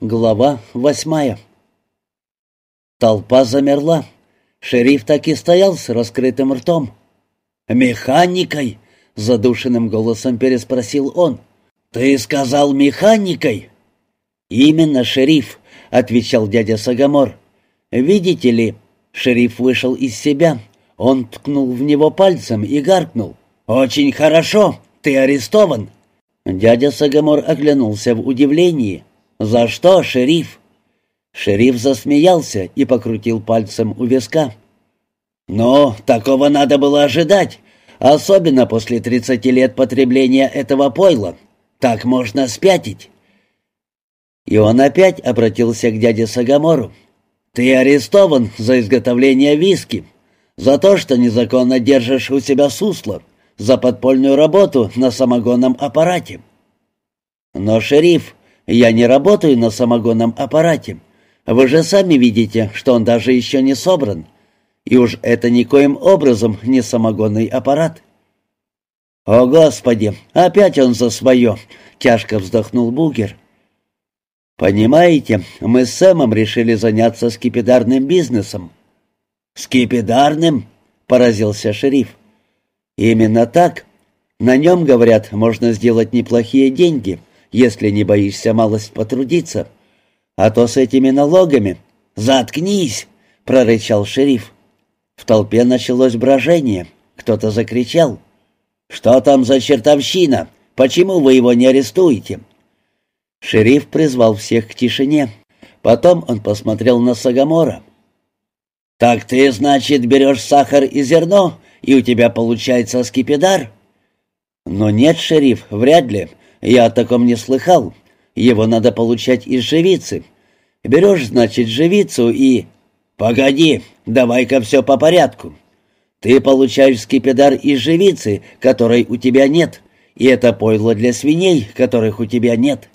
Глава восьмая Толпа замерла. Шериф так и стоял с раскрытым ртом. «Механикой?» — задушенным голосом переспросил он. «Ты сказал механикой?» «Именно, шериф», — отвечал дядя Сагамор. «Видите ли, шериф вышел из себя. Он ткнул в него пальцем и гаркнул. «Очень хорошо, ты арестован». Дядя Сагамор оглянулся в удивлении. «За что, шериф?» Шериф засмеялся и покрутил пальцем у виска. «Ну, такого надо было ожидать, особенно после тридцати лет потребления этого пойла. Так можно спятить». И он опять обратился к дяде Сагамору. «Ты арестован за изготовление виски, за то, что незаконно держишь у себя сусло, за подпольную работу на самогонном аппарате». «Но, шериф, я не работаю на самогонном аппарате. Вы же сами видите, что он даже еще не собран. И уж это никоим образом не самогонный аппарат». «О, Господи, опять он за свое!» — тяжко вздохнул Бугер. «Понимаете, мы с Сэмом решили заняться скипидарным бизнесом». «Скипидарным?» — поразился шериф. «Именно так. На нем, говорят, можно сделать неплохие деньги, если не боишься малость потрудиться. А то с этими налогами...» «Заткнись!» — прорычал шериф. В толпе началось брожение. Кто-то закричал. «Что там за чертовщина? Почему вы его не арестуете?» Шериф призвал всех к тишине. Потом он посмотрел на Сагамора. «Так ты, значит, берешь сахар и зерно, и у тебя получается скипидар?» «Но нет, шериф, вряд ли. Я о таком не слыхал. Его надо получать из живицы. Берешь, значит, живицу и...» «Погоди, давай-ка все по порядку. Ты получаешь скипидар из живицы, которой у тебя нет, и это пойло для свиней, которых у тебя нет».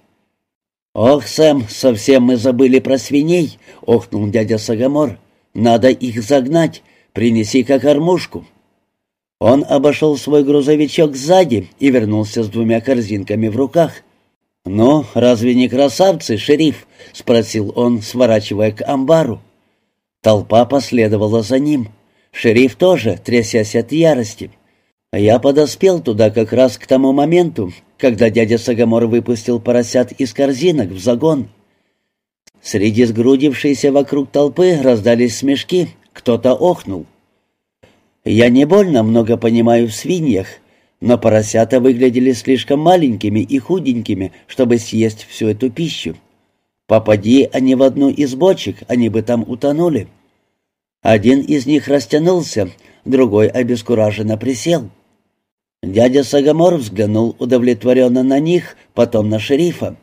«Ох, Сэм, совсем мы забыли про свиней», — охнул дядя Сагамор. «Надо их загнать. Принеси-ка кормушку». Он обошел свой грузовичок сзади и вернулся с двумя корзинками в руках. «Ну, разве не красавцы, шериф?» — спросил он, сворачивая к амбару. Толпа последовала за ним. Шериф тоже, трясясь от ярости. Я подоспел туда как раз к тому моменту, когда дядя Сагамор выпустил поросят из корзинок в загон. Среди сгрудившейся вокруг толпы раздались смешки, кто-то охнул. Я не больно много понимаю в свиньях, но поросята выглядели слишком маленькими и худенькими, чтобы съесть всю эту пищу. Попади они в одну из бочек, они бы там утонули. Один из них растянулся, другой обескураженно присел. Дядя Сагамор взглянул удовлетворенно на них, потом на шерифа.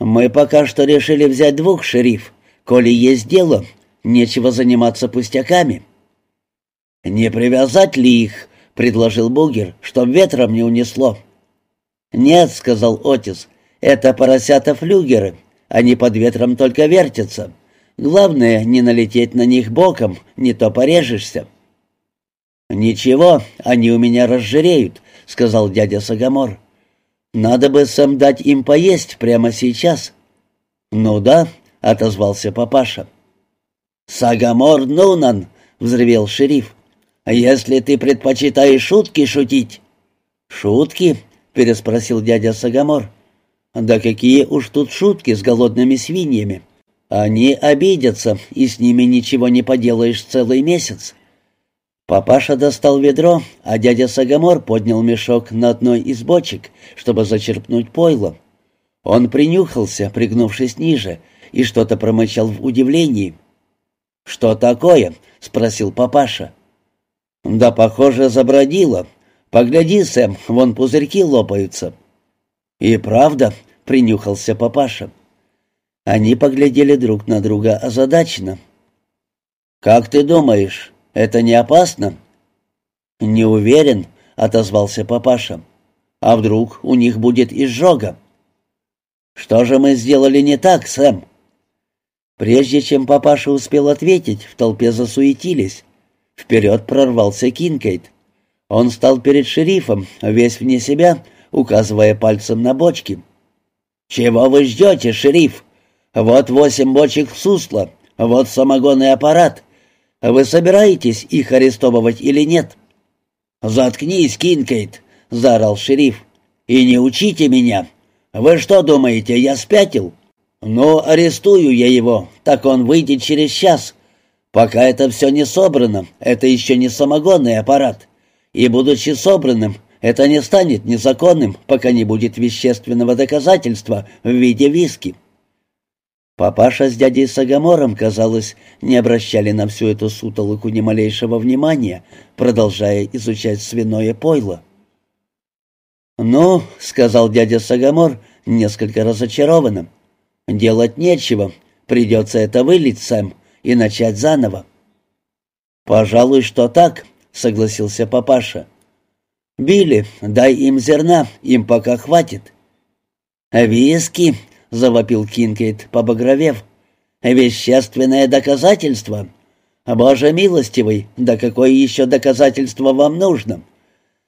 «Мы пока что решили взять двух, шериф. Коли есть дело, нечего заниматься пустяками». «Не привязать ли их?» — предложил Бугер, — «чтоб ветром не унесло». «Нет», — сказал Отис, — «это поросята-флюгеры. Они под ветром только вертятся. Главное, не налететь на них боком, не то порежешься». «Ничего, они у меня разжиреют», — сказал дядя Сагамор. «Надо бы сам дать им поесть прямо сейчас». «Ну да», — отозвался папаша. «Сагамор Нунан!» — взревел шериф. А «Если ты предпочитаешь шутки шутить...» «Шутки?» — переспросил дядя Сагамор. «Да какие уж тут шутки с голодными свиньями. Они обидятся, и с ними ничего не поделаешь целый месяц». Папаша достал ведро, а дядя Сагамор поднял мешок на одной из бочек, чтобы зачерпнуть пойло. Он принюхался, пригнувшись ниже, и что-то промычал в удивлении. «Что такое?» — спросил папаша. «Да, похоже, забродило. Погляди, Сэм, вон пузырьки лопаются». «И правда», — принюхался папаша. Они поглядели друг на друга озадаченно. «Как ты думаешь, это не опасно?» «Не уверен», — отозвался папаша. «А вдруг у них будет изжога?» «Что же мы сделали не так, Сэм?» Прежде чем папаша успел ответить, в толпе засуетились. Вперед прорвался Кинкейт. Он стал перед шерифом, весь вне себя, указывая пальцем на бочки. «Чего вы ждете, шериф? Вот восемь бочек сусла, вот самогонный аппарат. Вы собираетесь их арестовывать или нет?» «Заткнись, Кинкейт!» — заорал шериф. «И не учите меня! Вы что думаете, я спятил? Ну, арестую я его, так он выйдет через час. Пока это все не собрано, это еще не самогонный аппарат. И, будучи собранным, это не станет незаконным, пока не будет вещественного доказательства в виде виски». Папаша с дядей Сагамором, казалось, не обращали на всю эту сутолоку ни малейшего внимания, продолжая изучать свиное пойло. «Ну», — сказал дядя Сагамор, несколько разочарованным, — «делать нечего, придется это вылить, Сэм, и начать заново». «Пожалуй, что так», — согласился папаша. «Билли, дай им зерна, им пока хватит». «Виски», — завопил Кинкейд, побагровев. «Вещественное доказательство? Боже милостивый, да какое еще доказательство вам нужно?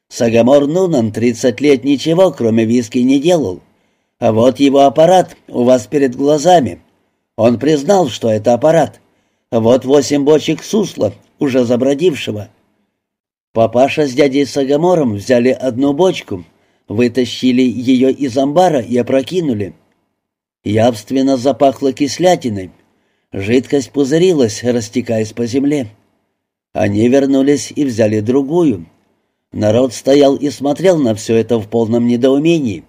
Сагамор Нунан тридцать лет ничего, кроме виски, не делал. А вот его аппарат у вас перед глазами. Он признал, что это аппарат. Вот восемь бочек сусла, уже забродившего». Папаша с дядей Сагамором взяли одну бочку, вытащили ее из амбара и опрокинули. Явственно запахло кислятиной. Жидкость пузырилась, растекаясь по земле. Они вернулись и взяли другую. Народ стоял и смотрел на все это в полном недоумении.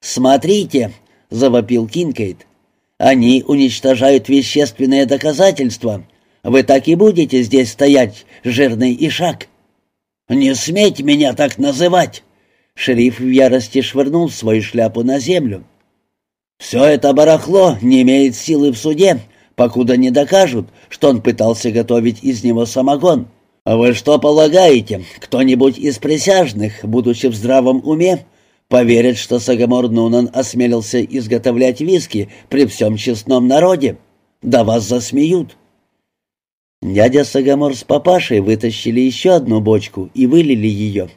«Смотрите!» — завопил Кинкейт. «Они уничтожают вещественные доказательства. Вы так и будете здесь стоять, жирный ишак!» «Не сметь меня так называть!» Шериф в ярости швырнул свою шляпу на землю. Все это барахло не имеет силы в суде, покуда не докажут, что он пытался готовить из него самогон. А вы что полагаете, кто-нибудь из присяжных, будучи в здравом уме, поверит, что Сагамор Нунан осмелился изготовлять виски при всем честном народе? Да вас засмеют. Дядя Сагамор с папашей вытащили еще одну бочку и вылили ее.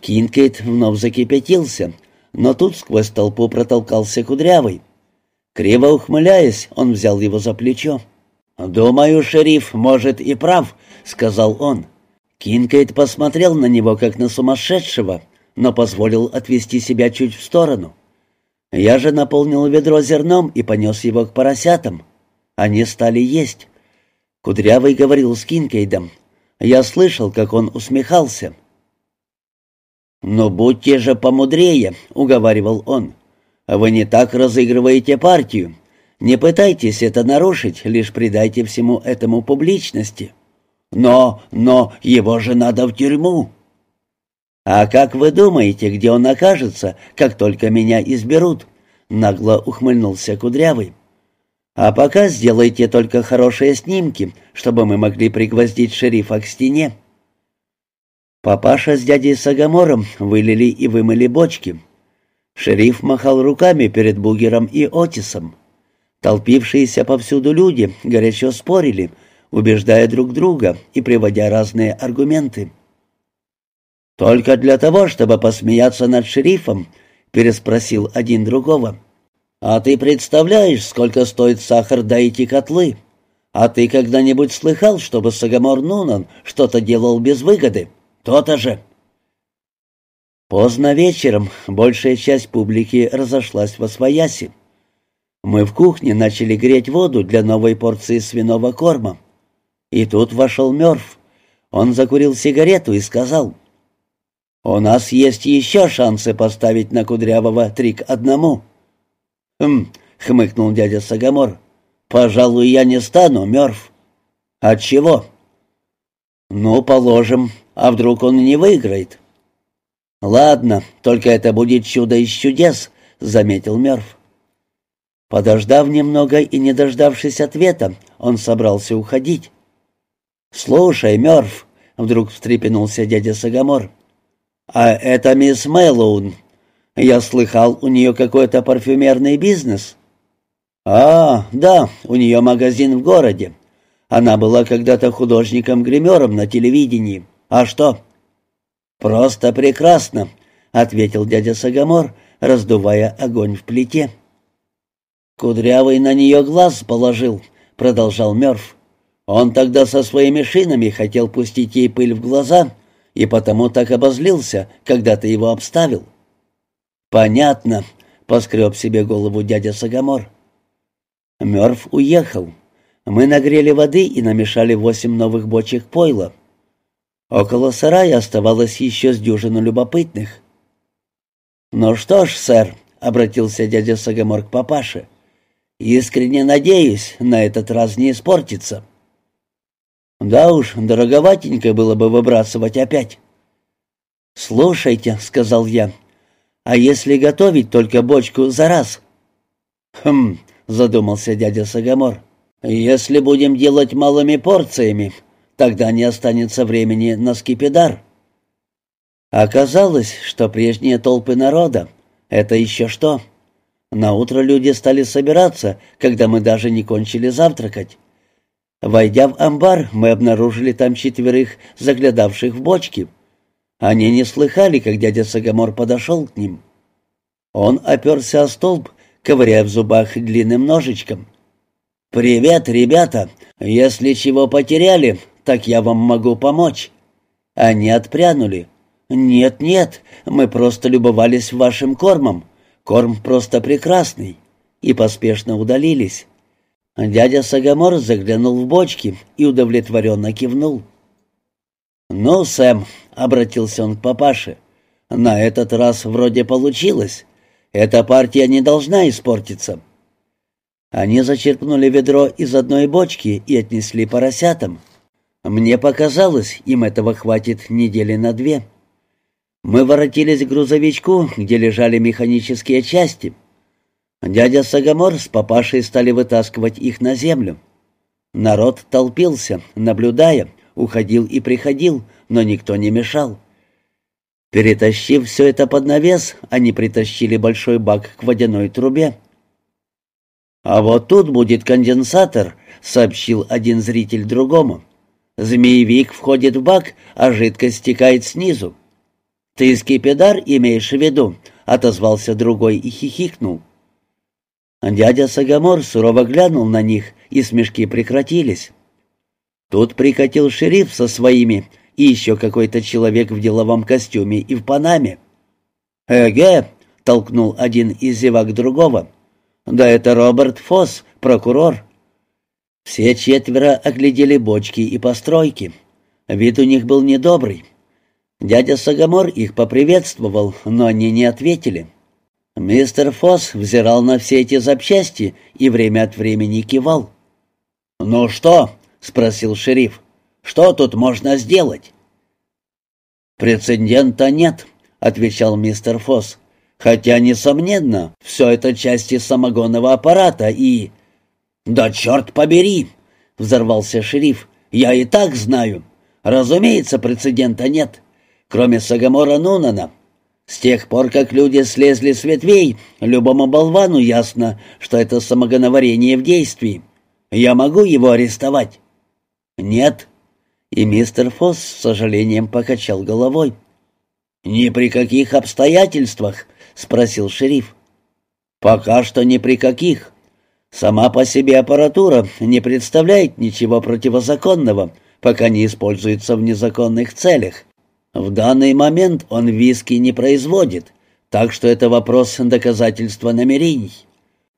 Кинкейд вновь закипятился, но тут сквозь толпу протолкался Кудрявый. Криво ухмыляясь, он взял его за плечо. «Думаю, шериф, может, и прав», — сказал он. Кинкейд посмотрел на него, как на сумасшедшего, но позволил отвести себя чуть в сторону. Я же наполнил ведро зерном и понес его к поросятам. Они стали есть. Кудрявый говорил с Кинкейдом. Я слышал, как он усмехался. «Но будьте же помудрее», — уговаривал он. «Вы не так разыгрываете партию. Не пытайтесь это нарушить, лишь придайте всему этому публичности. Но, но, его же надо в тюрьму». «А как вы думаете, где он окажется, как только меня изберут?» — нагло ухмыльнулся Кудрявый. «А пока сделайте только хорошие снимки, чтобы мы могли пригвоздить шерифа к стене». Папаша с дядей Сагамором вылили и вымыли бочки. Шериф махал руками перед Бугером и Отисом. Толпившиеся повсюду люди горячо спорили, убеждая друг друга и приводя разные аргументы. «Только для того, чтобы посмеяться над шерифом?» — переспросил один другого. «А ты представляешь, сколько стоит сахар да эти котлы? А ты когда-нибудь слыхал, чтобы Сагамор Нунан что-то делал без выгоды?» То-то же. Поздно вечером большая часть публики разошлась во свояси. Мы в кухне начали греть воду для новой порции свиного корма. И тут вошел Мёрф. Он закурил сигарету и сказал, «У нас есть еще шансы поставить на Кудрявого три к одному». «Хм», — хмыкнул дядя Сагамор, «пожалуй, я не стану, Мёрф». «Отчего?» «Ну, положим, а вдруг он не выиграет?» «Ладно, только это будет чудо из чудес», — заметил Мёрф. Подождав немного и не дождавшись ответа, он собрался уходить. «Слушай, Мёрф», — вдруг встрепенулся дядя Сагамор, — «а это мисс Мэллоун. Я слыхал, у нее какой-то парфюмерный бизнес». «А, да, у нее магазин в городе. Она была когда-то художником-гримером на телевидении. А что?» «Просто прекрасно», — ответил дядя Сагамор, раздувая огонь в плите. «Кудрявый на нее глаз положил», — продолжал Мёрф. «Он тогда со своими шинами хотел пустить ей пыль в глаза, и потому так обозлился, когда ты его обставил». «Понятно», — поскреб себе голову дядя Сагамор. Мёрф уехал. Мы нагрели воды и намешали восемь новых бочек пойла. Около сарая оставалось еще с дюжину любопытных. «Ну что ж, сэр», — обратился дядя Сагамор к папаше, — «искренне надеюсь, на этот раз не испортится». «Да уж, дороговатенько было бы выбрасывать опять». «Слушайте», — сказал я, — «а если готовить только бочку за раз?» «Хм», — задумался дядя Сагамор, — «если будем делать малыми порциями, тогда не останется времени на скипидар». Оказалось, что прежние толпы народа — это еще что. На утро люди стали собираться, когда мы даже не кончили завтракать. Войдя в амбар, мы обнаружили там четверых, заглядавших в бочки. Они не слыхали, как дядя Сагамор подошел к ним. Он оперся о столб, ковыряя в зубах длинным ножичком. «Привет, ребята! Если чего потеряли, так я вам могу помочь». Они отпрянули. «Нет-нет, мы просто любовались вашим кормом. Корм просто прекрасный». И поспешно удалились. Дядя Сагамор заглянул в бочки и удовлетворенно кивнул. «Ну, Сэм», — обратился он к папаше, — «на этот раз вроде получилось. Эта партия не должна испортиться». Они зачерпнули ведро из одной бочки и отнесли поросятам. Мне показалось, им этого хватит недели на две. Мы воротились к грузовичку, где лежали механические части. Дядя Сагамор с папашей стали вытаскивать их на землю. Народ толпился, наблюдая, уходил и приходил, но никто не мешал. Перетащив все это под навес, они притащили большой бак к водяной трубе. «А вот тут будет конденсатор», — сообщил один зритель другому. «Змеевик входит в бак, а жидкость стекает снизу». «Ты скипидар имеешь в виду?» — отозвался другой и хихикнул. Дядя Сагамор сурово глянул на них, и смешки прекратились. Тут прикатил шериф со своими и еще какой-то человек в деловом костюме и в панаме. «Эге!» — толкнул один из зевак другого. «Да это Роберт Фосс, прокурор». Все четверо оглядели бочки и постройки. Вид у них был недобрый. Дядя Сагамор их поприветствовал, но они не ответили. Мистер Фосс взирал на все эти запчасти и время от времени кивал. «Ну что?» — спросил шериф. «Что тут можно сделать?» «Прецедента нет», — отвечал мистер Фосс. «Хотя, несомненно, все это части самогонного аппарата и...» «Да черт побери!» — взорвался шериф. «Я и так знаю. Разумеется, прецедента нет. Кроме Сагамора Нунана, с тех пор, как люди слезли с ветвей, любому болвану ясно, что это самогоноварение в действии. Я могу его арестовать?» «Нет». И мистер Фосс с сожалением покачал головой. «Ни при каких обстоятельствах?» — спросил шериф. «Пока что ни при каких. Сама по себе аппаратура не представляет ничего противозаконного, пока не используется в незаконных целях. В данный момент он виски не производит, так что это вопрос доказательства намерений.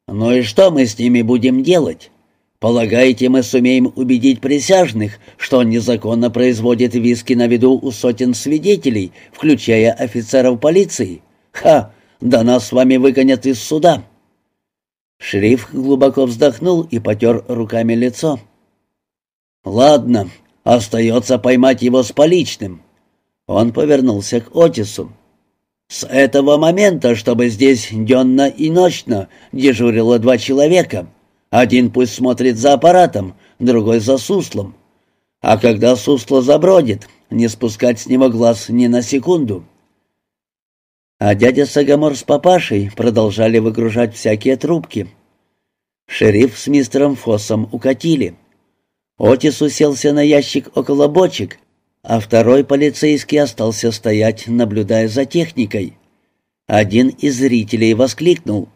Ну и что мы с ними будем делать? Полагаете, мы сумеем убедить присяжных, что он незаконно производит виски на виду у сотен свидетелей, включая офицеров полиции? Ха! Да нас с вами выгонят из суда!» Шериф глубоко вздохнул и потер руками лицо. «Ладно, остается поймать его с поличным. Он повернулся к Отису. «С этого момента, чтобы здесь денно и ночно дежурило два человека. Один пусть смотрит за аппаратом, другой за суслом. А когда сусло забродит, не спускать с него глаз ни на секунду». А дядя Сагамор с папашей продолжали выгружать всякие трубки. Шериф с мистером Фоссом укатили. Отис уселся на ящик около бочек, а второй полицейский остался стоять, наблюдая за техникой. Один из зрителей воскликнул.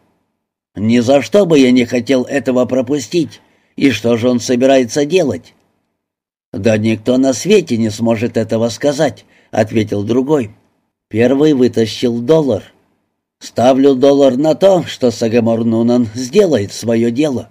Ни за что бы я не хотел этого пропустить. И что же он собирается делать?» «Да никто на свете не сможет этого сказать», — ответил другой. Первый вытащил доллар. «Ставлю доллар на то, что Сагамор Нунан сделает свое дело».